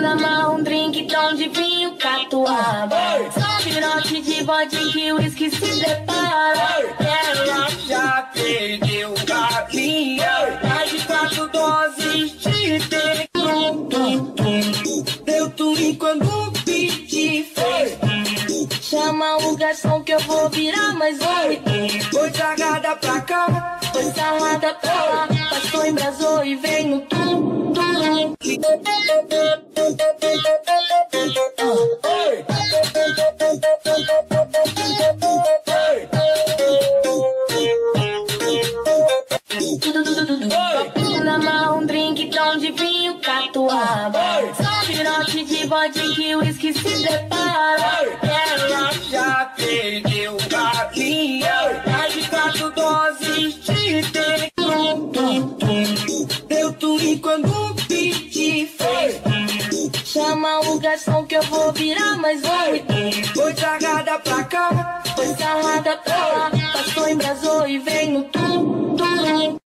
Na mão, drink, tom de vinho, catuaba. Só virote de vodka que o uísque se. Ela já perdeu a linha. Mais quatro doses de tum. Deu twin quando. Chama o garçom que eu vou virar mais um. Foi jogada pra cá. Foi salada pra lá. Passou, embrasou e vem no tum, tum. Na um drink, tom de vinho, catuaba. Só de vodka que o uísque se prepara. Ela linha. Mais de de tum, tum. Deu twin quando pedi fez. Chama o garçom que eu vou virar mais um. Foi jogada pra cá. Foi salada pra lá. Passou, embrasou e vem no tum, tum.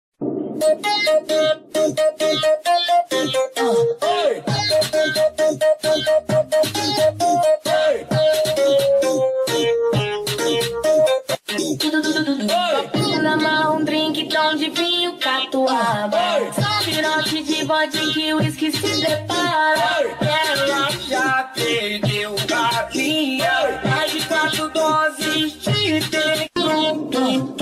Na mão, um drink, tom de vinho, catuaba. Só virote de vodka que o uísque se prepara. Ela já perdeu a linha. Mais de quatro doses de tum.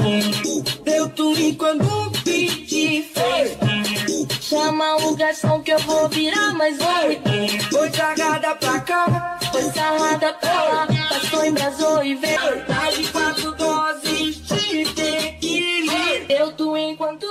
Deu twin quando pedi fez. Chama o garçom que eu vou virar mais um. Foi jogada pra cá. Foi salada pra lá. Passou, embrasou e vem. Mais de quatro en cuanto